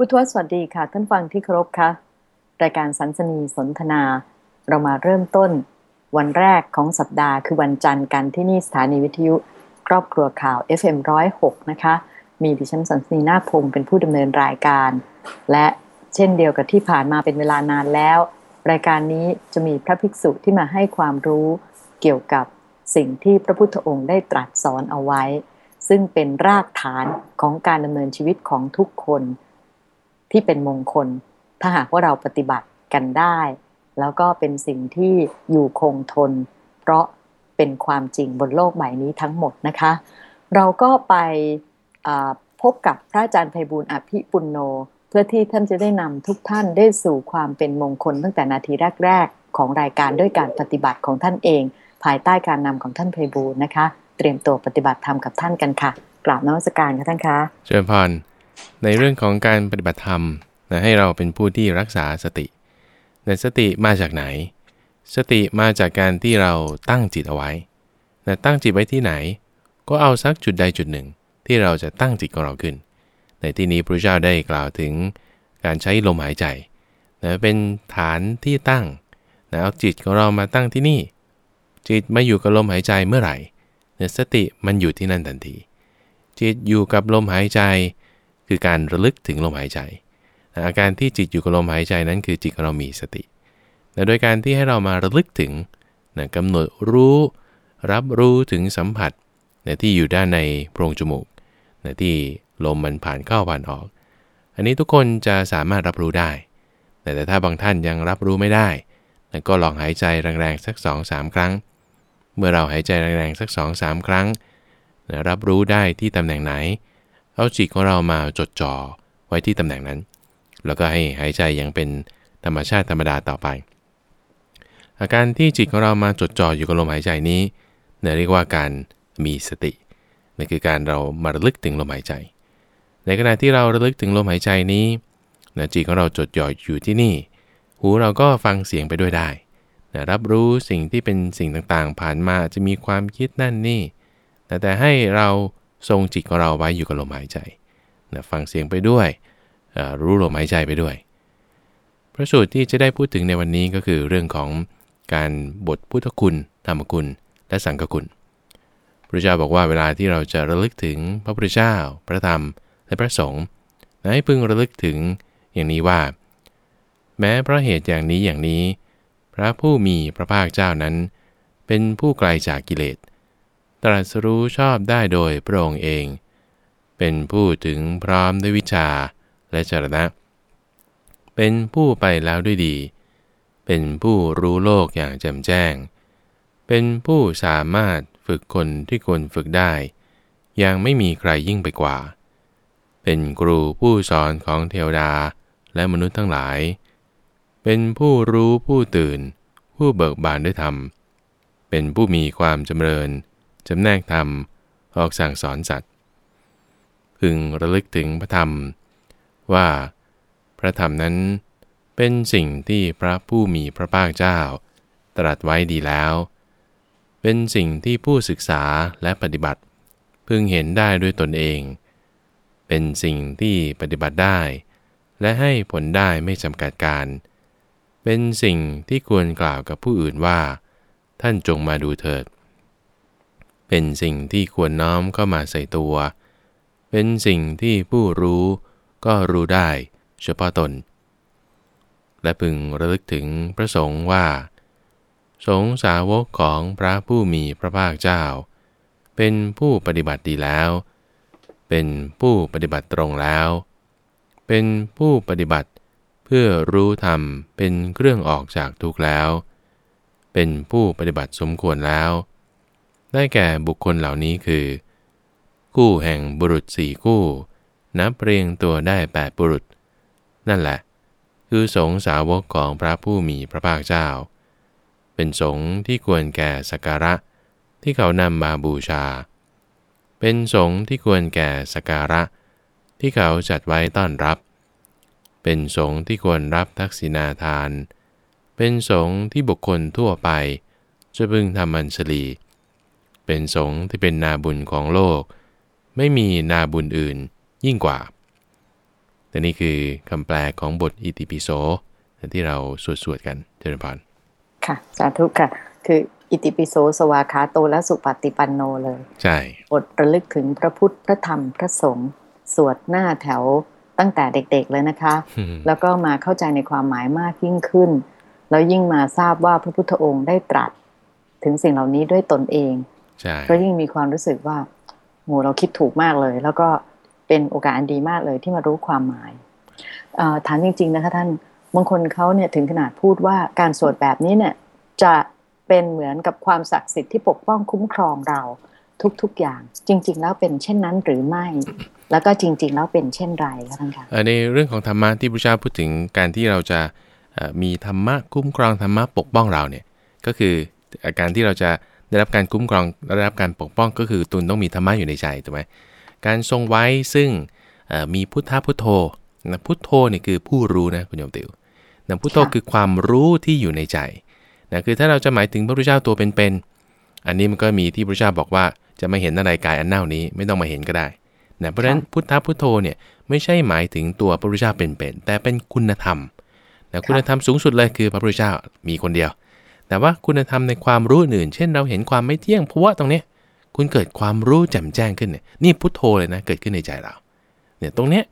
พุทธวสวัสดีค่ะ ท่านฟังที่เคารพค่ะรายการสันสนีสนทนา เรามาเริ่มต้น วันแรกของสัปดาห์คือวันจันทร์กันที่นี่สถานีวิทยุ ครอบครัวข่าว FM106 นะคะ มีดิฉันสันสนีนาพงศ์เป็นผู้ดำเนินรายการ และเช่นเดียวกับที่ผ่านมาเป็นเวลานานแล้ว รายการนี้จะมีพระภิกษุที่มาให้ความรู้เกี่ยวกับสิ่งที่พระพุทธองค์ได้ตรัสสอนเอาไว้ ซึ่งเป็นรากฐานของการดำเนินชีวิตของทุกคน ที่เป็นมงคล ถ้าหากว่าเราปฏิบัติกันได้ แล้วก็เป็นสิ่งที่อยู่คงทน เพราะเป็นความจริงบนโลกใบนี้ทั้งหมดนะคะ เราก็ไปพบกับพระอาจารย์ไพบูลอภิปุณโน เพื่อที่ท่านจะได้นำทุกท่านได้สู่ความเป็นมงคลตั้งแต่นาทีแรก ๆ ของรายการด้วยการปฏิบัติของท่านเอง ภายใต้การนำของท่านไพบูลนะคะ เตรียมตัวปฏิบัติธรรมกับท่านกันค่ะกราบนวัสการค่ะท่านคะ เชิญพร ในเรื่องของการปฏิบัติธรรมนะให้เราเป็นผู้ที่รักษาสติในสติมาจากไหน สติมาจากการที่เราตั้งจิตเอาไว้นะตั้งจิตไว้ที่ไหน ก็เอาสักจุดใดจุดหนึ่ง ที่เราจะตั้งจิตของเราขึ้น ในที่นี้พระเจ้าได้กล่าวถึงการใช้ลมหายใจนะเป็นฐานที่ตั้งนะเอาจิตของเรามาตั้งที่นี่ จิตมาอยู่กับลมหายใจเมื่อไหร่เนี่ยสติมันอยู่ที่นั่นทันที จิตอยู่กับลมหายใจ คือการระลึกถึงลมหายใจ อาการที่จิตอยู่กับลมหายใจนั้นคือจิตของเรามีสติแต่โดยการที่ให้เรามาระลึกถึงนะกำหนดรู้ รับรู้ถึงสัมผัสนะที่อยู่ด้านในโพรงจมูกนะที่ลมมันผ่านเข้าผ่านออก อันนี้ทุกคนจะสามารถรับรู้ได้ แต่ถ้าบางท่านยังรับรู้ไม่ได้นะก็ลองหายใจแรงๆสัก 2-3 ครั้ง เมื่อเราหายใจแรงๆสัก 2-3 ครั้งนะรับรู้ได้ที่ตำแหน่งไหน เอาจิตของเรามาจดจ่อไว้ที่ตำแหน่งนั้น แล้วก็ให้หายใจอยังเป็นธรรมชาติธรรมดาต่อไป อาการที่จิตของเรามาจดจ่ออยู่กับลมหายใจนี้เนี่ยเรียกว่าการมีสตินั่นคือการเรามาระลึกถึงลมหายใจ ในขณะที่เราระลึกถึงลมหายใจนี้นะจิตของเราจดจ่ออยู่ที่นี่ หูเราก็ฟังเสียงไปด้วยได้นะรับรู้สิ่งที่เป็นสิ่งต่างๆ ผ่านมาจะมีความคิดนั่นนี่ แต่ให้เรา ทรงจิตของเราไว้อยู่กับลมหายใจนะฟังเสียงไปด้วยรู้ลมหายใจไปด้วย พระสูตรที่จะได้พูดถึงในวันนี้ก็คือเรื่องของการบทพุทธคุณ ธรรมคุณ และสังฆคุณ พระเจ้าบอกว่าเวลาที่เราจะระลึกถึงพระพุทธเจ้า พระธรรม และพระสงฆ์ให้พึงระลึกถึงอย่างนี้ว่า แม้เพราะเหตุอย่างนี้อย่างนี้ พระผู้มีพระภาคเจ้านั้น เป็นผู้ไกลจากกิเลส ตรัสรู้ชอบได้โดยพระองค์เอง เป็นผู้ถึงพร้อมด้วยวิชาและจรณะ เป็นผู้ไปแล้วด้วยดี เป็นผู้รู้โลกอย่างแจ่มแจ้ง เป็นผู้สามารถฝึกคนที่ควรฝึกได้ อยังไม่มีใครยิ่งไปกว่า เป็นครูผู้สอนของเทวดาและมนุษย์ทั้งหลาย เป็นผู้รู้ผู้ตื่น ผู้เบิกบานด้วยธรรม เป็นผู้มีความจำเริญ จำแนกธรรม ออกสั่งสอนสัตว์พึงระลึกถึงพระธรรม ว่าพระธรรมนั้นเป็นสิ่งที่พระผู้มีพระภาคเจ้า ตรัสไว้ดีแล้ว เป็นสิ่งที่ผู้ศึกษาและปฏิบัติ พึงเห็นได้ด้วยตนเอง เป็นสิ่งที่ปฏิบัติได้ และให้ผลได้ไม่จำกัดการ เป็นสิ่งที่ควรกล่าวกับผู้อื่นว่า ท่านจงมาดูเถิด เป็นสิ่งที่ควรน้อมเข้ามาใส่ตัว เป็นสิ่งที่ผู้รู้ก็รู้ได้เฉพาะตน และพึงระลึกถึงพระสงฆ์ว่า สงสาวกของพระผู้มีพระภาคเจ้า เป็นผู้ปฏิบัติดีแล้ว เป็นผู้ปฏิบัติตรงแล้ว เป็นผู้ปฏิบัติเพื่อรู้ธรรมเป็นเครื่องออกจากทุกข์แล้ว เป็นผู้ปฏิบัติสมควรแล้ว ได้แก่บุคคลเหล่านี้คือคู่แห่งบุรุษสี่คู่นับเรียงตัวได้แปดบุรุษ นั่นแหละ คือสงสาวกของพระผู้มีพระภาคเจ้า เป็นสงที่ควรแก่สักการะ ที่เขานำมาบูชา เป็นสงที่ควรแก่สักการะ ที่เขาจัดไว้ต้อนรับ เป็นสงที่ควรรับทักษิณาทาน เป็นสงที่บุคคลทั่วไปจะพึงทำมัญชลี เป็นสงฆ์ที่เป็นนาบุญของโลก ไม่มีนาบุญอื่นยิ่งกว่าแต่นี่คือคำแปลของบทอิติปิโสที่เราสวดสวดกันเจริญพรค่ะ สาธุค่ะ คืออิติปิโสสวาขาโตและสุปฏิปันโนเลย ใช่บทระลึกถึงพระพุทธพระธรรมพระสงฆ์สวดหน้าแถวตั้งแต่เด็กๆเลยนะคะอืมแล้วก็มาเข้าใจในความหมายมากยิ่งขึ้น แล้วยิ่งมาทราบว่าพระพุทธองค์ได้ตรัส ถึงสิ่งเหล่านี้ด้วยตนเองใช่ ก็ยิ่งมีความรู้สึกว่าโหเราคิดถูกมากเลย แล้วก็เป็นโอกาสอันดีมากเลยที่มารู้ความหมายเอ่อถามจริง ๆ นะคะท่านบางคนเขาเนี่ยถึงขนาดพูดว่าการสวดแบบนี้เนี่ยจะเป็นเหมือนกับความศักดิ์สิทธิ์ที่ปกป้องคุ้มครองเราทุกๆอย่าง จริง ๆ แล้วเป็นเช่นนั้นหรือไม่ แล้วก็จริง ๆ แล้วเป็นเช่นไรคะท่านคะเอ่อในเรื่องของธรรมะที่พระเจ้าพูดถึงการที่เราจะเอ่อมีธรรมะคุ้มครองธรรมะปกป้องเราเนี่ยก็คืออาการที่เราจะ ได้รับการคุ้มครองและได้รับการปกป้องก็คือตุนต้องมีธรรมะอยู่ในใจถูกไหมการทรงไว้ซึ่งเอ่อมีพุทธพุทโธนะพุทโธนี่คือผู้รู้นะคุณโยมติวนะพุทโธคือความรู้ที่อยู่ในใจนะคือถ้าเราจะหมายถึงพระพุทธเจ้าตัวเป็นๆอันนี้มันก็มีที่พระพุทธเจ้าบอกว่าจะไม่เห็นอะไรกายอันเน่านี้ไม่ต้องมาเห็นก็ได้นะเพราะฉะนั้นพุทธพุทโธเนี่ยไม่ใช่หมายถึงตัวพระพุทธเจ้าเป็นๆแต่เป็นคุณธรรมนะคุณธรรมสูงสุดเลยคือพระพุทธเจ้ามีคนเดียว แต่ว่าคุณธรรมในความรู้อื่น เช่นเราเห็นความไม่เที่ยงเพราะว่าตรงเนี้ยคุณเกิดความรู้แจ่มแจ้งขึ้นเนี่ยนี่พุทโธเลยนะเกิดขึ้นในใจเราเนี่ยตรงเนี้ย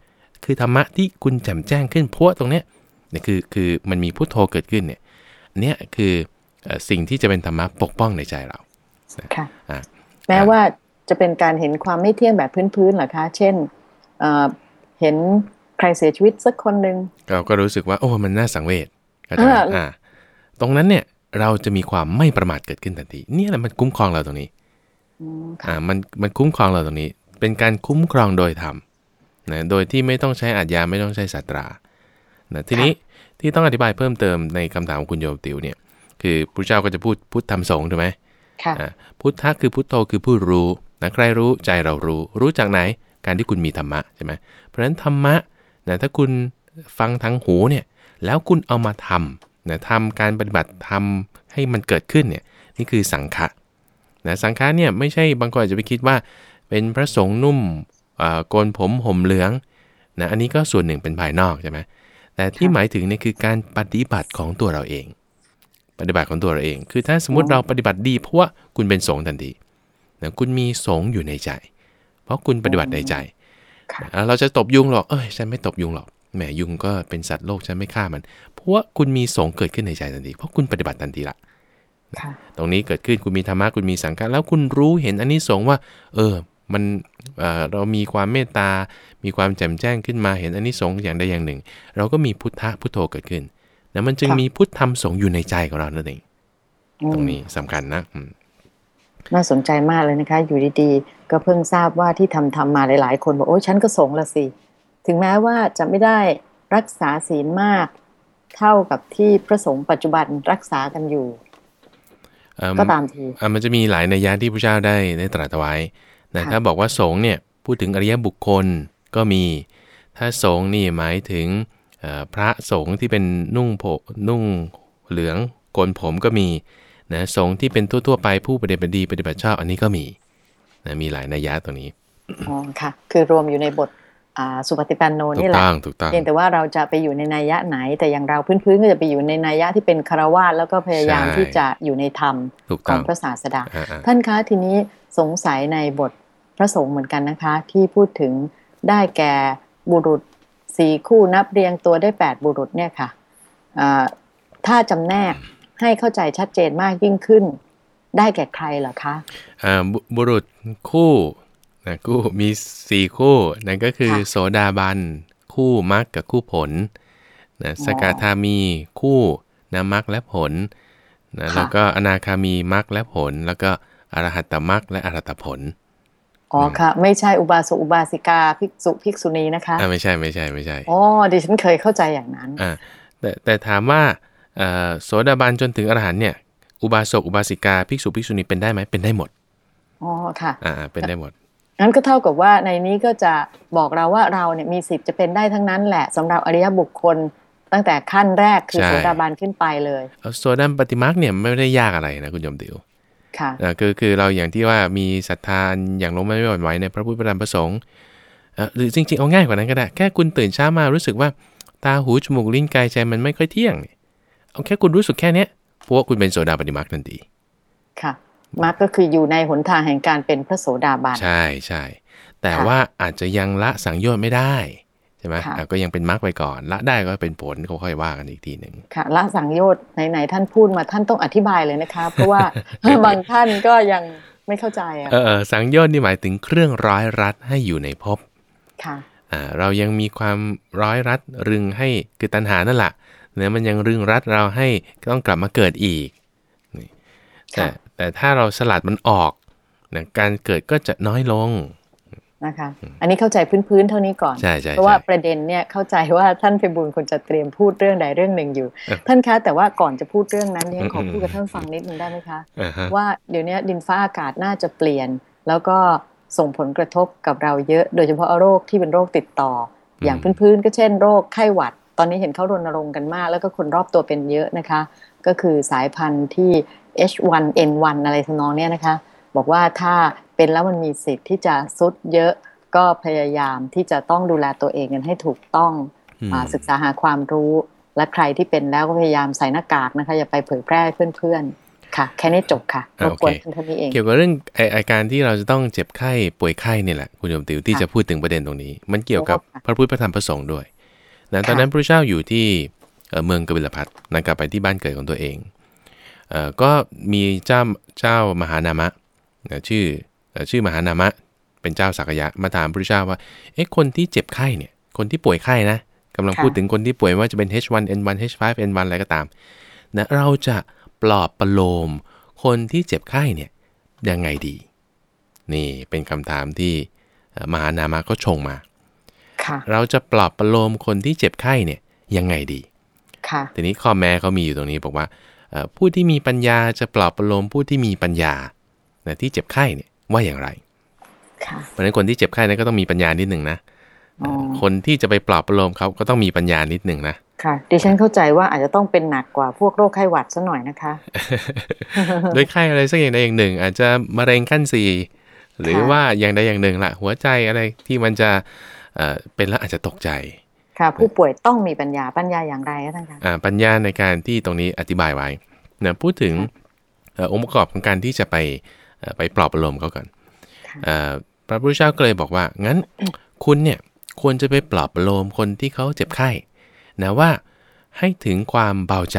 คือธรรมะที่คุณแจ่มแจ้งขึ้นเพราะว่าตรงเนี้ยเนี่ยคือคือมันมีพุทโธเกิดขึ้นเนี่ยอันเนี่ยคือเอ่อสิ่งที่จะเป็นธรรมะปกป้องในใจเราค่ะอะแม้ว่าจะเป็นการเห็นความไม่เที่ยงแบบพื้นๆเหรอคะ เช่นเอ่อเห็นใครเสียชีวิตสักคนหนึ่งเราก็รู้สึกว่า โอ้มันน่าสังเวชเข้าใจไหมอ่าอ่าตรงนั้นเนี่ย เราจะมีความไม่ประมาทเกิดขึ้นทันทีเนี่ยแหละมันคุ้มครองเราตรงนี้อืมอ่าค่ะมันมันคุ้มครองเราตรงนี้ เป็นการคุ้มครองโดยธรรมนะโดยที่ไม่ต้องใช้อาญาไม่ต้องใช้สัตรานะทีนี้ที่ต้องอธิบายเพิ่มเติมในคำถามของคุณโยมติวเนี่ยคือพระเจ้าก็จะพูดพุทธธรรมสงฆ์ถูกไหมค่ะอ่าพุทธะคือพุทโธคือผู้รู้นะใครรู้ใจเรารู้ รู้จากไหนการที่คุณมีธรรมะใช่ไหมเพราะฉะนั้นธรรมะนะถ้าคุณฟังทางหูเนี่ยแล้วคุณเอามาทำ นะทำการปฏิบัติทำให้มันเกิดขึ้นเนี่ยนี่คือสังฆะนะสังฆะเนี่ยไม่ใช่บางคนอาจจะไปคิดว่า เป็นพระสงฆ์นุ่มอ่าโกนผมห่มเหลืองนะอันนี้ก็ส่วนหนึ่งเป็นภายนอกใช่ไหมแต่ที่หมายถึงเนี่ยคือการปฏิบัติของตัวเราเอง ปฏิบัติของตัวเราเอง คือถ้าสมมติเราปฏิบัติดีเพราะว่าคุณเป็นสงฆ์ทันทีนะคุณมีสงฆ์อยู่ในใจ เพราะคุณปฏิบัติในใจค่ะอะเราจะตบยุงหรอกเอ้ยฉันไม่ตบยุงหรอก แหมยุงก็เป็นสัตว์โลกฉันไม่ฆ่ามัน เพราะว่าคุณมีสงฆ์เกิดขึ้นในใจทันที เพราะคุณปฏิบัติทันทีละค่ะตรงนี้เกิดขึ้นคุณมีธรรมะคุณมีสังฆะแล้วคุณรู้เห็นอันนี้สงส์ว่า เออมันเอ่อเรามีความเมตตา มีความแจ่มแจ้งขึ้นมาเห็นอันนี้สงส์อย่างใดอย่างหนึ่ง เราก็มีพุทธะพุทโธเกิดขึ้นแล้วมันจึงค่ะมีพุทธธรรมสงฆ์อยู่ในใจของเรานั่นเองอืมตรงนี้สำคัญนะอืมน่าสนใจมากเลยนะคะ อยู่ดีๆ ก็เพิ่งทราบว่าที่ทำทำมาหลาย ๆ คนบอกโอ้ยฉันก็สงฆ์ละสิ ถึงแม้ว่าจะไม่ได้รักษาศีลมากเท่ากับที่พระสงฆ์ปัจจุบันรักษากันอยู่เอิ่มก็ตามทีอะมันจะมีหลายนัยยะที่พระเจ้าได้ได้ตรัสไว้นะค่ะถ้าบอกว่าสงฆ์เนี่ยพูดถึงอริยบุคคลก็มี ถ้าสงฆ์นี่หมายถึงเอ่อพระสงฆ์ที่เป็นนุ่งโผนุ่งเหลืองโกนผมก็มีนะสงฆ์ที่เป็นทั่วๆไปผู้ปฏิบัติดีปฏิบัติชอบอันนี้ก็มีนะมีหลายนัยยะตรงนี้อ๋อค่ะ คือรวมอยู่ในบทอ่า สุปฏิปันโนถูนี่กแหละต้องถูกต้องเพียงแต่ว่าเราจะไปอยู่ในนัยยะไหน แต่อย่างเราพื้นๆก็จะไปอยู่ในนัยยะที่เป็นคารวะแล้วก็พยายามใช่ที่จะอยู่ในธรรมถูกขต้อองงพระศาสดาอ่าท่านคะทีนี้สงสัยในบทพระสงฆ์เหมือนกันนะคะ ที่พูดถึงได้แก่บุรุษสี่คู่นับเรียงตัวได้แปดบุรุษเนี่ยค่ะอ่าถ้าจำแนกให้เข้าใจชัดเจนมากยิ่งขึ้น ได้แก่ใครเหรอคะๆอ่าบุบุรุษคู่ นะคู่มีสี่คู่นั่นก็คือค่ะโสดาบัน คู่มรรคกับคู่ผลนะสกทามีคู่นะมรรคและผลนะค่ะแล้วก็อนาคามีมรรคและผล แล้วก็อรหัตตมรรคและอรหัตผลอ๋อค่ะ ไม่ใช่อุบาสกอุบาสิกาภิกษุภิกษุณีนะคะอ่าไม่ใช่ไม่ใช่ไม่ใช่อ๋อดิฉันเคยเข้าใจอย่างนั้นอ่าแต่แต่ถามว่าเอ่อโสดาบันจนถึงอรหันต์เนี่ย อุบาสกอุบาสิกาภิกษุภิกษุณีเป็นได้ไหมเป็นได้หมดอ๋อค่ะอ่าอ่าเป็นได้หมด งั้นก็เท่ากับว่าในนี้ก็จะบอกเราว่าเราเนี่ยมีสิทธิ์จะเป็นได้ทั้งนั้นแหละสำหรับอริยบุคคลตั้งแต่ขั้นแรกคือใช่โสดาบันขึ้นไปเลยเอาโสดาปัตติมรรคเนี่ยไม่ได้ยากอะไรนะคุณโยมติวค่ะอ่าคือคือเราอย่างที่ว่ามีศรัทธาหยั่งลงไม่หวั่นไหวในพระพุทธพระธรรมพระสงฆ์เอ่อหรือจริงๆเอาง่ายกว่านั้นก็ได้ แค่คุณตื่นเช้ามารู้สึกว่าตาหูจมูกลิ้นกายใจมันไม่ค่อยเที่ยงเนี่ยเอาแค่คุณรู้สึกแค่เนี้ยพวกคุณเป็นโสดาปฏิมาคทันทีค่ะ มาร์กก็คืออยู่ในหนทางแห่งการเป็นพระโสดาบันใช่ใช่แต่ค่ะว่าอาจจะยังละสังโยชน์ไม่ได้ใช่ไหมค่ะอะก็ยังเป็นมรรคไปก่อน ละได้ก็เป็นผลเขาค่อยว่ากันอีกทีหนึ่งค่ะ ละสังโยชน์ไหนๆท่านพูดมาท่านต้องอธิบายเลยนะคะ เพราะว่าบางท่านก็ยังไม่เข้าใจอะเออเออสังโยชน์นี่หมายถึงเครื่องร้อยรัดให้อยู่ในภพค่ะอ่าเรายังมีความร้อยรัดรึงให้คือตัณหานั่นแหละเนี่ยมันยังรึงรัดเราให้ต้องกลับมาเกิดอีกนี่แต่ค่ะ แต่ถ้าเราสลัดมันออกนะการเกิดก็จะน้อยลงนะคะ อันนี้เข้าใจพื้นๆเท่านี้ก่อนใช่ใช่เพราะว่าใช่ประเด็นเนี่ยเข้าใจว่าท่านพิบูลควรจะเตรียมพูดเรื่องใดเรื่องหนึ่งอยู่เออท่านคะแต่ว่าก่อนจะพูดเรื่องนั้นเนี่ยอืมขอพูดกับอืมท่านฟังนิดนึงได้ไหมคะอ่าฮะว่าเดี๋ยวนี้ดินฟ้าอากาศน่าจะเปลี่ยน แล้วก็ส่งผลกระทบกับเราเยอะ โดยเฉพาะโรคที่เป็นโรคติดต่ออมอย่างพื้นๆก็เช่น โรคไข้หวัด ตอนนี้เห็นเขารณรงค์กันมาก แล้วก็คนรอบตัวเป็นเยอะนะคะ ก็คือสายพันธุ์ที่ H1N1 อะไรทำนองเนี้ยนะคะ บอกว่าถ้าเป็นแล้วมันมีสิทธิ์ที่จะซุดเยอะก็พยายามที่จะต้องดูแลตัวเองกันให้ถูกต้องอืมอ่าศึกษาหาความรู้ และใครที่เป็นแล้วก็พยายามใส่หน้ากากนะคะ อย่าไปเผยแพร่ให้เพื่อนๆค่ะ แค่นี้จบค่ะรอ่าบกวนโอเคท่านเท่านี้เองเกี่ยวกับเรื่องไออาการที่เราจะต้องเจ็บไข้ป่วยไข้เนี่ยแหละคุณโยมติวที่ค่ะจะพูดถึงประเด็นตรงนี้ มันเกี่ยวกับค่ะพระพุทธพระธรรมพระสงฆ์ด้วย นะตอนค่ะนั้นพระเจ้าอยู่ที่เอ่อเมืองกบิลพัทนะกลับไปที่บ้านเกิดของตัวเองเอ่อก็มีเจ้าเจ้ามหานามะนะชื่อเอ่อชื่อมหานามะ เป็นเจ้าสักยะมาถามพระเจ้าว่าเอ๊ะคนที่เจ็บไข้เนี่ยคนที่ป่วยไข้นะกำลังค่ะพูดถึงคนที่ป่วยว่าจะเป็น H1N1 H5N1 อะไรก็ตามนะเราจะปลอบประโลม คนที่เจ็บไข้เนี่ยยังไงดี นี่เป็นคำถามที่เอ่อมหานามะก็ชงมาค่ะ เราจะปลอบประโลมคนที่เจ็บไข้เนี่ยยังไงดีค่ะทีนี้ข้อแม้เขามีอยู่ตรงนี้บอกว่าเอ่อผู้ที่มีปัญญาจะปลอบประโลมผู้ที่มีปัญญานะที่เจ็บไข้เนี่ยว่าอย่างไรค่ะเพราะฉะนั้นคนที่เจ็บไข้นั้นก็ต้องมีปัญญานิดหนึ่งนะอ๋อคนที่จะไปปลอบประโลมเขาก็ต้องมีปัญญานิดหนึ่งนะค่ะดิฉันเข้าใจว่าอาจจะต้องเป็นหนักกว่าพวกโรคไข้หวัดซะหน่อยนะคะโดยไข้อะไรสักอย่างใดอย่างหนึ่ง อาจจะมะเร็งขั้นสี่หรือค่ะว่าอย่างใดอย่างหนึ่งละหัวใจอะไรที่มันจะ เอ่อเป็นแล้วอาจจะตกใจ ค่ะ ผู้ป่วยต้องมีปัญญาปัญญาอย่างไรคะท่านคะอ่าปัญญาในการที่ตรงนี้อธิบายไว้นะพูดถึงเอ่อองค์ประกอบของการที่จะไปเอ่อไปปลอบประโลมเขาก่อนค่ะเอ่อพระพุทธเจ้าก็เลยบอกว่างั้นคุณเนี่ยควรจะไปปลอบประโลมคนที่เขาเจ็บไข้นะว่าให้ถึงความเบาใจ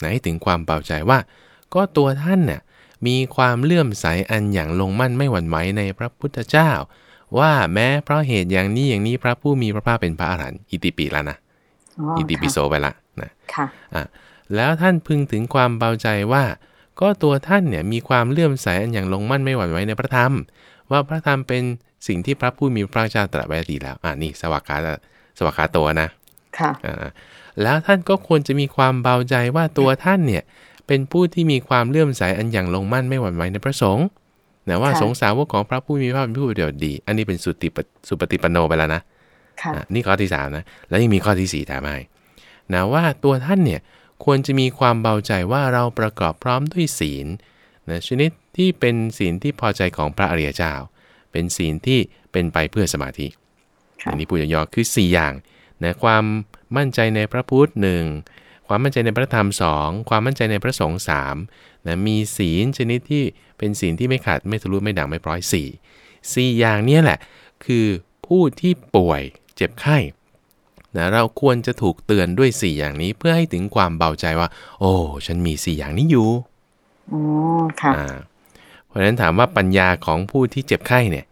นะให้ถึงความเบาใจว่า ก็ตัวท่านเนี่ยมีความเลื่อมใสอันอย่างลงมั่นไม่หวั่นไหวในพระพุทธเจ้า ว่าแม้เพราะเหตุอย่างนี้อย่างนี้พระผู้มีพระภาคเป็นพระอรหันต์อิติปิแล้วนะอ๋ออิติปิโสไปละนะค่ะอะแล้วท่านพึงถึงความเบาใจว่า ก็ตัวท่านเนี่ยมีความเลื่อมใสอันอย่างลงมั่นไม่หวั่นไหวในพระธรรม ว่าพระธรรมเป็นสิ่งที่พระผู้มีพระภาคเจ้าตรัสไว้ดีแล้วอ่านี่สวากขาสวากขาตัวนะค่ะอ่าแล้วท่านก็ควรจะมีความเบาใจว่าตัวท่านเนี่ยเป็นผู้ที่มีความเลื่อมใสอันอย่างลงมั่นไม่หวั่นไหวในพระสงฆ์ นะว่าค่ะสงฆ์สาวกของพระผู้มีพระภาคเป็นผู้ปฏิบัติดี อันนี้เป็นสุติปสุปฏิปันโนไปแล้วนะค่ะอะนี่ข้อที่สามนะ แล้วยังมีข้อที่สี่ถามให้นะว่าตัวท่านเนี่ยควรจะมีความเบาใจว่าเราประกอบพร้อมด้วยศีลนะชนิดที่เป็นศีลที่พอใจของพระอริยเจ้า เป็นศีลที่เป็นไปเพื่อสมาธิค่ะอันนี้พูดย่อๆคือ 4 อย่างนะความมั่นใจในพระพุทธหนึ่งความมั่นใจในพระธรรมสองความมั่นใจในพระสงฆ์สาม นะมีศีลชนิดที่เป็นศีลที่ไม่ขาดไม่ทะลุไม่ด่างไม่ปร้อยสี่สี่อย่างเนี้แหละ คือผู้ที่ป่วยเจ็บไข้นะเราควรจะถูกเตือนด้วย 4 อย่างนี้เพื่อให้ถึงความเบาใจว่า โอ้ฉันมี 4 อย่างนี้อยู่อ๋อค่ะอ่าเพราะฉะนั้นถามว่าปัญญาของผู้ที่เจ็บไข้เนี่ย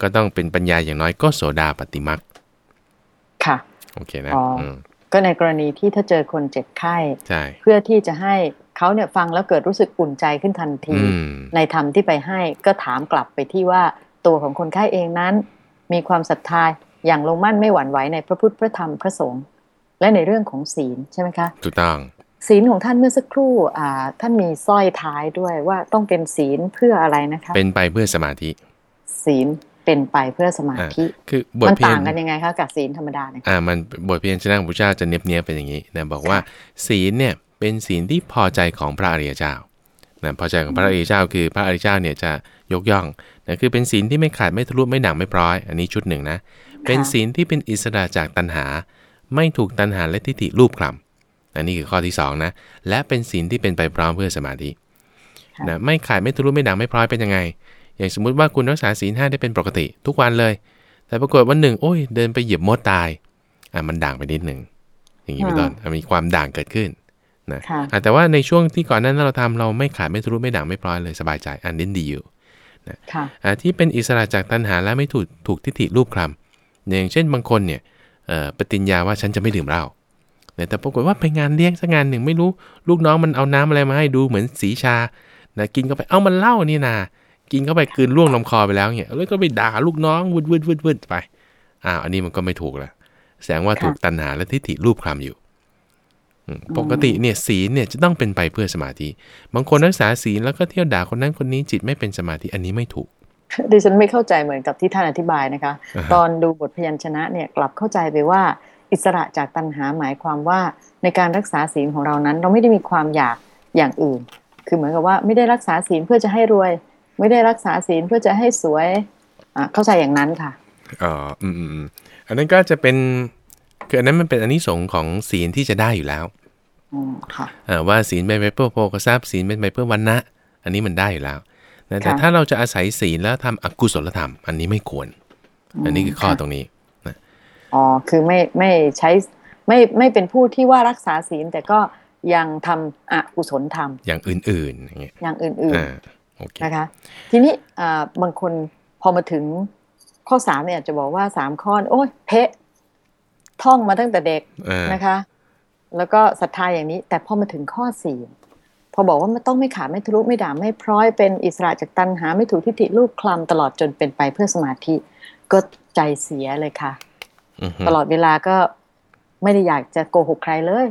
ก็ต้องเป็นปัญญาอย่างน้อยก็โสดาปฏิมักค่ะ โอเคนะอ๋ออืมก็ในกรณีที่ถ้าเจอคนเจ็บไข้ใช่เพื่อที่จะให้ เขาเนี่ยฟังแล้วเกิดรู้สึกอุ่นใจขึ้นทันทีอืมในธรรมที่ไปให้ก็ถามกลับไปที่ว่าตัวของคนไข้เองนั้น มีความศรัทธาอย่างลงมั่นไม่หวั่นไหวในพระพุทธพระธรรมพระสงฆ์และในเรื่องของศีลใช่ไหมคะถูกต้องศีลของท่านเมื่อสักครู่อ่าท่านมีสร้อยท้ายด้วยว่าต้องเป็นศีลเพื่ออะไรนะคะ เป็นไปเพื่อสมาธิ ศีลเป็นไปเพื่อสมาธิคือบทมันเพียต่านงกันยังไงคะกับศีลธรรมดาเนี่ยอ่ามันบทเพียนชนะของพระเจ้าจะเนียบเนียบๆเป็นอย่างนี้นะบอกว่าศีลเนี่ย เป็นศีลที่พอใจของพระอริยเจ้านะพอใจของพระอริยเจ้าคือพระอริยเจ้าเนี่ยจะยกย่องนะคือเป็นศีลที่ไม่ขาดไม่ทะลุไม่หนังไม่ปร้อย อันนี้ชุดหนึ่งนะ เป็นศีลที่เป็นอิสระจากตัณหา ไม่ถูกตัณหาและทิฏฐิรูปคลำอันนี้คือข้อที่สองนะและเป็นศีลที่เป็นไปพร้อมเพื่อสมาธิค่ะนะไม่ขาดไม่ทะลุไม่ด่างไม่พร้อยเป็นยังไง อย่างสมมุติว่าคุณรักษาศีลห้าได้เป็นปกติ ทุกวันเลย แต่ปรากฏวันหนึ่งโอ้ยเดินไปเหยียบมดตายอะมันด่างไปนิดหนึ่งอย่างนี้เป็นต้นอะมีความด่างเกิดขึ้น นะค่ะอะแต่ว่าในช่วงที่ก่อนหนั้นเราทำเราไม่ขาดไม่ทะลุไม่ด่างไม่พร้อยเลยสบายใจอันนี้ดีอยู่ค่ะอะที่เป็นอิสระจากตัณหาและไม่ถูกถูกทิฏฐิรูปคลำอย่างเช่นบางคนเนี่ยเอ่อปฏิญญาว่าฉันจะไม่ดื่มเหล้าแต่ปรากฏว่าไปงานเลี้ยงสักงานหนึ่งไม่รู้ลูกน้องมันเอาน้ำอะไรมาให้ดูเหมือนสีชานะกินเข้าไปเอ้ามันเหล้านี่นากินเข้าไปกลืนล่วงลำคอไปแล้วเนี่ยแล้วก็ไปด่าลูกน้องวืดวืดวืดวืดไปอ้าวอันนี้มันก็ไม่ถูกละแสดงว่าค่ะถูกตัณหาและทิฏฐิรูปคลำอยู่อืม ปกติเนี่ยศีลเนี่ยจะต้องเป็นไปเพื่อสมาธิ บางคนรักษาศีลแล้วก็เที่ยวด่าคนนั้นคนนี้จิตไม่เป็นสมาธิอันนี้ไม่ถูกดิฉันไม่เข้าใจเหมือนกับที่ท่านอธิบายนะคะอ่าฮะตอนดูบทพยัญชนะเนี่ยกลับเข้าใจไปว่าอิสระจากตัณหาหมายความว่าในการรักษาศีลของเรานั้น เราไม่ได้มีความอยากอย่างอื่น คือเหมือนกับว่าไม่ได้รักษาศีลเพื่อจะให้รวย ไม่ได้รักษาศีลเพื่อจะให้สวยอะเข้าใจอย่างนั้นค่ะอ๋ออืมอืมอืมอันนั้นก็จะเป็นคืออันนั้นมันเป็นอันนี้สงส์ของศีลที่จะได้อยู่แล้วอืม ค่ะอ่าว่าศีลเป็นไปเพื่อโภคทรัพย์ศีลเป็นไปเพื่อวันนะอันนี้มันได้อยู่แล้วนะแต่ค่ะถ้าเราจะอาศัยศีลแล้วทำอกุศลธรรม อันนี้ไม่ควร อันนี้คือข้อตรงนี้อ๋อคือไม่ไม่ใช้ไม่ไม่เป็นผู้ที่ว่ารักษาศีลแต่ก็ยังทำอกุศลธรรม อย่างอื่นๆอย่างเงี้ยอย่างอื่นอ่าโอเคๆนะคะ ทีนี้อ่าบางคนพอมาถึงข้อสามเนี่ยอาจจะบอกว่าสามข้อ โอ้ยเพะท่องมาตั้งแต่เด็กอ่านะคะ แล้วก็ศรัทธาอย่างนี้ แต่พอมาถึงข้อสี่พอบอกว่าไม่ต้องไม่ขาดไม่ทะลุไม่ด่างไม่พร้อยเป็นอิสระจากตัณหาไม่ถูกทิฏฐิลูกคลำตลอดจนเป็นไปเพื่อสมาธิ ก็ใจเสียเลยค่ะอือฮึตลอดเวลาก็ไม่ได้อยากจะโกหกใครเลย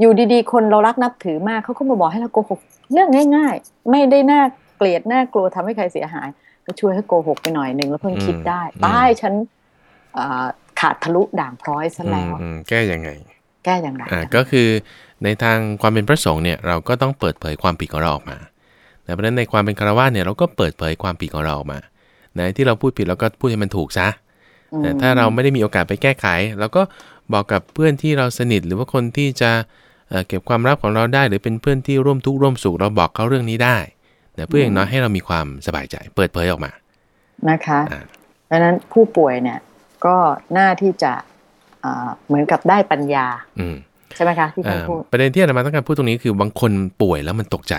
อยู่ดีๆ คนเรารักนับถือมากเขาก็มาบอกให้เราโกหกเรื่องง่าย ๆ ไม่ได้น่าเกลียดน่ากลัวทำให้ใครเสียหาย ก็ช่วยให้โกหกไปหน่อยหนึ่งแล้วเพิ่งคิดได้ตายฉันอ่าขาดทะลุด่างพร้อยซะอืแล้มวอืมแก้ยังไง แก้อย่างไรอ่าก็คือในทางความเป็นพระสงฆ์เนี่ยเราก็ต้องเปิดเผยความผิดของเราออกมาแต่เพราะฉะนั้นในความเป็นคารวะเนี่ยเราก็เปิดเผยความผิดของเราออกมาไหนที่เราพูดผิดเราก็พูดให้มันถูกซะอืมแต่ถ้าเราไม่ได้มีโอกาสไปแก้ไขเราก็บอกกับเพื่อนที่เราสนิทหรือว่าคนที่จะเอ่อเก็บความลับของเราได้ หรือเป็นเพื่อนที่ร่วมทุกข์ร่วมสุขเราบอกเขาเรื่องนี้ได้นะเพื่ออย่างน้อยให้เรามีความสบายใจ เปิดเผยออกมานะคะอ่าดังนั้นผู้ป่วยเนี่ยก็น่าที่จะอ่า เหมือนกับได้ปัญญาอืมใช่ไหมคะที่ท่านอ่าพูดประเด็นที่อาตมาต้องการพูดตรงนี้คือบางคนป่วยแล้วมันตกใจ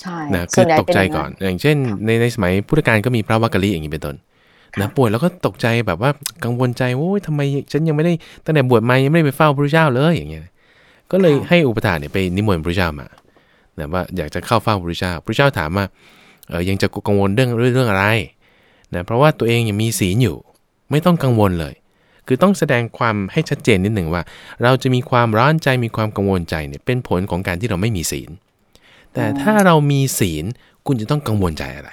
ใช่นะส่คืวอนใหญ่ตกใจเป็ย่างก่อน อย่างเช่น ในในสมัยพุทธกาลก็มีพระวักกะลีอย่างนี้เป็นต้นนะป่วยแล้วก็ตกใจแบบว่ากังวลใจโอ้ยทำไมฉันยังไม่ได้ตั้งแต่บวชมายังไม่ได้ไปเฝ้าพระเจ้าเลยอย่างเงี้ยก็เลยให้อุปถาเนี่ยไปนิมนต์พระเจ้ามานะว่าอยากจะเข้าเฝ้าพระเจ้าพระเจ้าถามว่าเออยังจะกังวลเรื่องเรื่องเรื่องอะไรนะเพราะว่าตัวเองยังมีศีลอยู่ ไม่ต้องกังวลเลย คือต้องแสดงความให้ชัดเจนนิดหนึ่งว่า เราจะมีความร้อนใจมีความกังวลใจเนี่ยเป็นผลของการที่เราไม่มีศีล แต่ถ้าเรามีศีลคุณจะต้องกังวลใจอะไร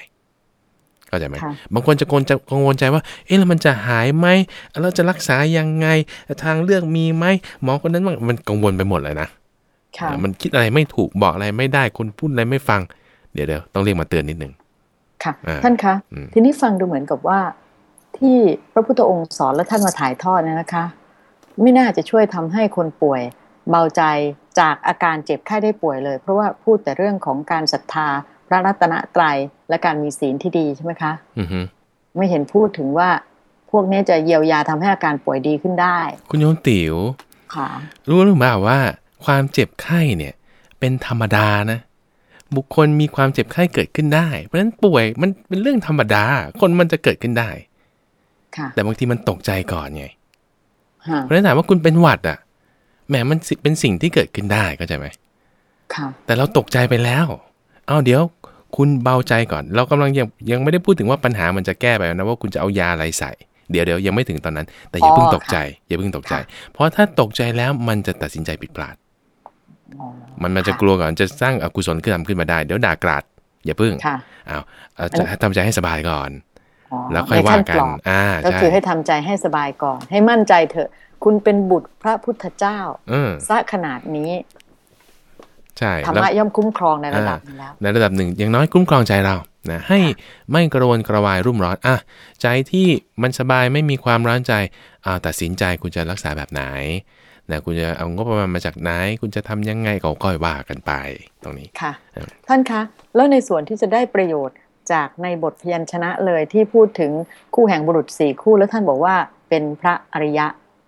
เข้าใจไหมค่ะบางคนจะกังวลจะกังวลใจว่า เอ๊ะแล้วมันจะหายไหมเราจะรักษายังไง ทางเลือกมีไหมหมอคนนั้นมันมันกังวลไปหมดเลยนะค่ะมันคิดอะไรไม่ถูกบอกอะไรไม่ได้คนพูดอะไรไม่ฟัง เดี๋ยวเดี๋ยวต้องเรียกมาเตือนนิดหนึ่งค่ะอ่าท่านคะอืมทีนี้ฟังดูเหมือนกับว่า ที่พระพุทธองค์สอนและท่านมาถ่ายทอดเนยนะคะ ไม่น่าจะช่วยทำให้คนป่วยเบาใจจากอาการเจ็บไข้ได้ป่วยเลย เพราะว่าพูดแต่เรื่องของการศรัทธาพระรัตนตรัยและการมีศีลที่ดีใช่ไหมคะอือฮึไม่เห็นพูดถึงว่าพวกนี้จะเยียวยาทำให้อาการป่วยดีขึ้นได้ คุณโยมติ๋วค่ะรู้หรือเปล่าว่า ความเจ็บไข้เนี่ย เป็นธรรมดานะ บุคคลมีความเจ็บไข้เกิดขึ้นได้ เพราะฉะนั้นป่วยมันเป็นเรื่องธรรมดา คนมันจะเกิดขึ้นได้ค่ะ แต่บางทีมันตกใจก่อนไงฮะเพราะฉะนั้นถามว่าคุณเป็นหวัดอะแหมมันสิเป็นสิ่งที่เกิดขึ้นได้เข้าใจไหมค่ะแต่เราตกใจไปแล้ว เอาเดี๋ยว คุณเบาใจก่อน เรากำลังยังยังไม่ได้พูดถึงว่าปัญหามันจะแก้ไปนะว่าคุณจะเอายาอะไรใส่ เดี๋ยวเดี๋ยวยังไม่ถึงตอนนั้น แต่อย่าเพิ่งตกใจ อย่าเพิ่งตกใจ เพราะถ้าตกใจแล้วมันจะตัดสินใจผิดพลาดอ๋อมันมันจะกลัวก่อนจะสร้างอกุศลขึ้นทำขึ้นมาได้ เดี๋ยวด่ากราดอย่าเพิ่งค่ะเอาเอาจะทำใจให้สบายก่อนอ๋อ แล้วค่อยว่ากันในขั้ปลดอ่าก็ใช่คือให้ทำใจให้สบายก่อน ให้มั่นใจเถอะ คุณเป็นบุตรพระพุทธเจ้าเออซะขนาดนี้ใช่ธรรแล้วมะย่อมคุ้มครองในระดับหนึงแล้วในระดับหนึ่งอย่างน้อยคุ้มครองใจเรานะให้ไม่กระวนกระวายรุ่มร้อนอะใจที่มันสบายไม่มีความร้อนใจอ่าตัดสินใจคุณจะรักษาแบบไหนนะคุณจะเอางบประมาณมาจากไหน คุณจะทำยังไงก็ค่อยว่ากันไปตรงนี้ค่ะครับท่านคะ แล้วในส่วนที่จะได้ประโยชน์ จากในบทพยัญชนะเลยที่พูดถึงคู่แห่งบุรุษสี่คู่ แล้วท่านบอกว่าเป็นพระอริยะ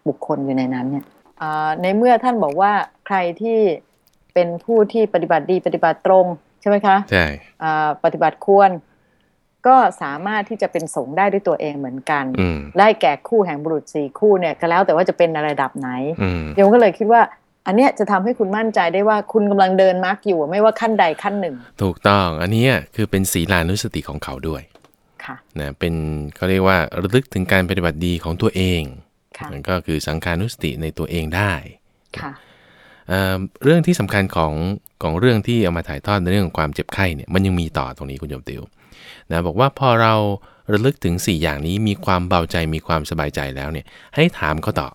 บุคคลอยู่ในนั้นเนี่ยอ่าในเมื่อท่านบอกว่าใครที่เป็นผู้ที่ปฏิบัติดีปฏิบัติตรงใช่ไหมคะใช่อ่าปฏิบัติควร ก็สามารถที่จะเป็นสงฆ์ได้ด้วยตัวเองเหมือนกันอืมได้แก่คู่แห่งบุรุษสี่คู่เนี่ยก็แล้วแต่ว่าจะเป็นในระดับไหนอืมโยมก็เลยคิดว่า อันเนี้ยจะทำให้คุณมั่นใจได้ว่าคุณกำลังเดินมาร์กอยู่ไม่ว่าขั้นใดขั้นหนึ่ง ถูกต้องอันเนี้ยคือเป็นศีลานุสติของเขาด้วยค่ะนะเป็นเขาเรียกว่าระลึกถึงการปฏิบัติดีของตัวเองค่ะมันก็คือสังขานุสติในตัวเองได้ค่ะเอ่อเรื่องที่สำคัญของของเรื่องที่เอามาถ่ายทอดในเรื่องของความเจ็บไข้เนี่ยมันยังมีต่อตรงนี้คุณโยมติวนะบอกว่าพอเราระลึกถึง 4 อย่างนี้มีความเบาใจมีความสบายใจแล้วเนี่ยให้ถามเขาต่อ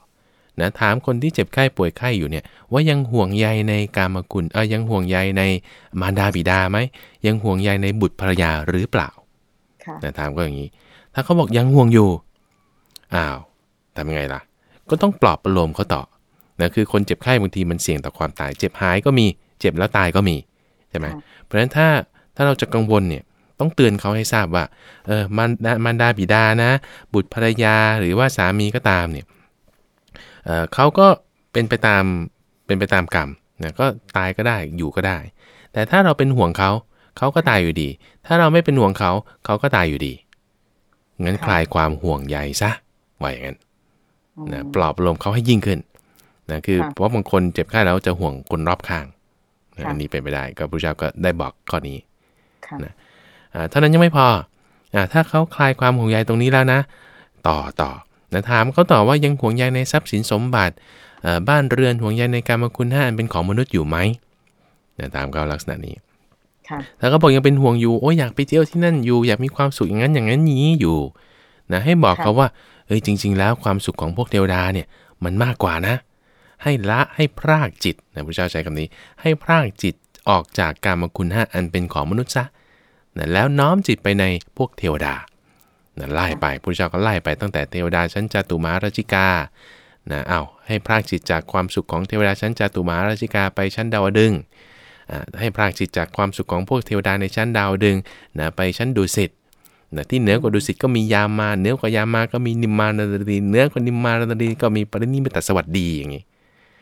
นะถามคนที่เจ็บไข้ป่วยไข้อยู่เนี่ยว่ายังห่วงใยในกามกุลเออยังห่วงใยในมารดาบิดาไหมยังห่วงใยในบุตรภรรยาหรือเปล่าค่ะนะถามก็อย่างนี้ ถ้าเขาบอกยังห่วงอยู่อ้าวทำยังไงล่ะ ก็ต้องปลอบประโลมเขาต่อนะคือคนเจ็บไข้บางทีมันเสี่ยงต่อความตาย เจ็บหายก็มีเจ็บแล้วตายก็มีใช่ไหมค่ะเพราะฉะนั้นถ้าถ้าเราจะกังวลเนี่ยต้องเตือนเขาให้ทราบว่าเออมันดามารดาบิดานะ บุตรภรรยาหรือว่าสามีก็ตามเนี่ย เออเขาก็เป็นไปตามเป็นไปตามกรรมนะก็ตายก็ได้อยู่ก็ได้ แต่ถ้าเราเป็นห่วงเขาเขาก็ตายอยู่ดี ถ้าเราไม่เป็นห่วงเขาเขาก็ตายอยู่ดีงั้นค่ะคลายความห่วงใยซะว่าอย่างนั้นอืมนะปลอบประโลมเขาให้ยิ่งขึ้นนะคือค่ะเพราะบางคนเจ็บไข้แล้วจะห่วงคนรอบข้างนะค่ะอันนี้เป็นไปได้ก็พระเจ้าก็ได้บอกข้อนี้ค่ะนะอ่าเท่านั้นยังไม่พออ่าถ้าเขาคลายความห่วงใยตรงนี้แล้วนะ ต่อต่อ นะถามเขาต่อว่ายังห่วงใยในทรัพย์สินสมบัติอ่าบ้านเรือนห่วงใยในการมคุณห้าอันเป็นของมนุษย์อยู่ไหมนะตามเขาลักษณะนี้ค่ะถ้าเขาบอกยังเป็นห่วงอยู่โอ้ยอยากไปเที่ยวที่นั่นอยู่ อยากมีความสุขอย่างนั้นอย่างนั้นอย่างนี้อยู่นะให้บอกค่ะเขาว่าเอ้ยจริง ๆ แล้วความสุขของพวกเทวดาเนี่ยมันมากกว่านะ ให้ละให้พรากจิตนะพระเจ้าใช้คำนี้ ให้พรากจิตออกจากการมคุณห้าอันเป็นของมนุษย์ซะนะแล้วน้อมจิตไปในพวกเทวดา นะไล่ไปพระเจ้าก็ไล่ไปตั้งแต่เทวดาชั้นจตุมาราชิกานะเอาให้พรากจิตจากความสุขของเทวดาชั้นจตุมาราชิกาไปชั้นดาวดึงส์อ่าให้พรากจิตจากความสุขของพวกเทวดาในชั้นดาวดึงส์นะไปชั้นดุสิตนะที่เหนือกว่าดุสิตก็มียามาเหนือกว่ายามาก็มีนิมมานรดีเหนือกว่านิมมานรดีก็มีปรินิมิตสวัสดีอย่างนี้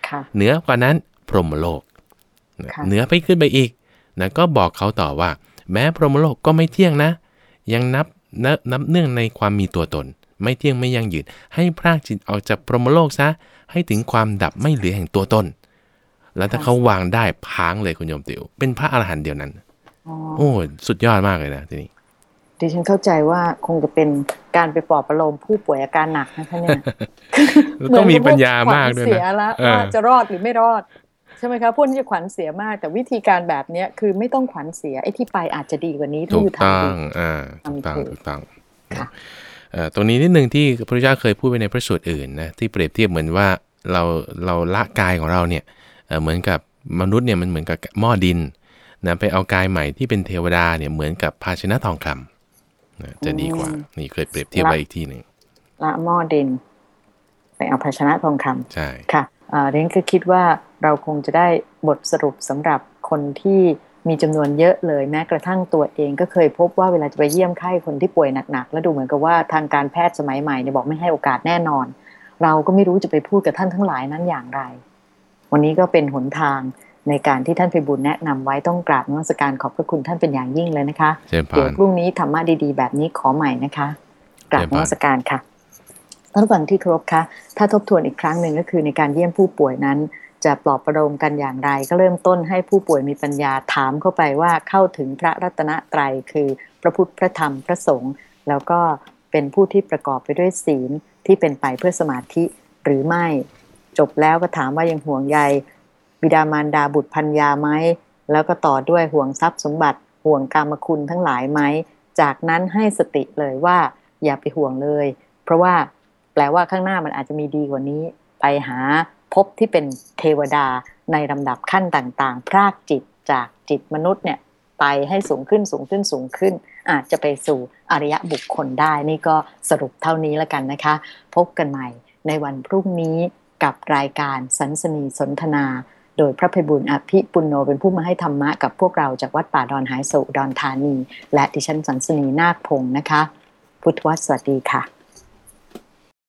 ค่ะเหนือกว่านั้นพรหมโลกนะค่ะเหนือไปขึ้นไปอีกนะก็บอกเขาต่อว่า แม้พรหมโลกก็ไม่เที่ยงนะ ยังนับ นับนับเนื่องในความมีตัวตน ไม่เที่ยงไม่ยั่งยืน ให้พรากจิตออกจากพรหมโลกซะ ให้ถึงความดับไม่เหลือแห่งตัวตน แล้วถ้าเขาวางได้พางเลยคุณโยมติวเป็นพระอรหันต์เดียวนั้นอ๋อโอ้สุดยอดมากเลยนะทีนี้ดิฉันเข้าใจว่าคงจะเป็นการไปปลอบประโลมผู้ป่วยอาการหนักนะคะเนี่ยต้องมีปัญญามากด้วยเหมือนกับพขวัญเสียนะละเออว่าจะรอดหรือไม่รอดใช่ไหมคะพวกนี้จะขวัญเสียมาก แต่วิธีการแบบเนี้ยคือไม่ต้องขวัญเสียไอ้ที่ไปอาจจะดีกว่านี้ถ้าถูอกยู่ต้อทำดีงอ่าถูกต้องทำถูกถูกต้องค่ะเอ่อตรงนี้นิดนึงที่พระพุทธเจ้าเคยพูดไปในพระสูตรอื่นนะที่เปรียบเทียบเหมือนว่าเราเราละกายของเราเนี่ยเอ่อเหมือนกับมนุษย์เนี่ยมันเหมือนกับหม้อดินนะไปเอากายใหม่ที่เป็นเทวดาเนี่ยเหมือนกับภาชนะทองคำนะจะดีกว่านี่เคยเปรียบเทียบไว้อีกที่หนึ่งละหม้อดิน ไปเอาภาชนะทองคำใช่ค่ะ เอ่อเรนก็คิดว่าเราคงจะได้บทสรุปสำหรับคนที่มีจำนวนเยอะเลยแม้กระทั่งตัวเองก็เคยพบว่าเวลาจะไปเยี่ยมไข้คนที่ป่วยหนักๆแล้วดูเหมือนกับว่าทางการแพทย์สมัยใหม่เนี่ยบอกไม่ให้โอกาสแน่นอน เราก็ไม่รู้จะไปพูดกับท่านทั้งหลายนั้นอย่างไร วันนี้ก็เป็นหนทางในการที่ท่านไพบุญแนะนำไว้ต้องกราบนมัสการขอบพระคุณท่านเป็นอย่างยิ่งเลยนะคะเชิญพเดี๋ยวรพรุ่งนี้ธรรมะดีๆ แบบนี้ขอใหม่นะคะกราบนมัสการค่ะ ท่านฟังที่ครพคะถ้าทบทวนอีกครั้งหนึ่งก็คือในการเยี่ยมผู้ป่วยนั้น จะปลอบประโลมกันอย่างไร ก็เริ่มต้นให้ผู้ป่วยมีปัญญาถามเข้าไปว่าเข้าถึงพระรัตนตรัยคือพระพุทธพระธรรมพระสงฆ์แล้วก็เป็นผู้ที่ประกอบไปด้วยศีลที่เป็นไปเพื่อสมาธิหรือไม่ จบแล้วก็ถามว่ายังห่วงใยบิดามารดาบุตรพันยาไหมแล้วก็ต่อด้วยห่วงทรัพย์สมบัติ ห่วงกรรมคุณทั้งหลายไหมจากนั้นให้สติเลยว่าอย่าไปห่วงเลย เพราะว่า แปลว่าข้างหน้ามันอาจจะมีดีกว่านี้ ไปหาพบที่เป็นเทวดาในลำดับขั้นต่างๆ พรากจิตจากจิตมนุษย์เนี่ยไปให้สูงขึ้นสูงขึ้นสูงขึ้น อาจจะไปสู่อริยบุคคลได้ นี่ก็สรุปเท่านี้แล้วกันนะคะ พบกันใหม่ในวันพรุ่งนี้กับรายการสันสนีสนทนา โดยพระภัยบุญอภิปุณโนเป็นผู้มาให้ธรรมะกับพวกเราจากวัดป่าดอนหายโศดอนธานี และดิฉันสันสนีนาคพงศ์นะคะ พุทธวสวัสดีค่ะ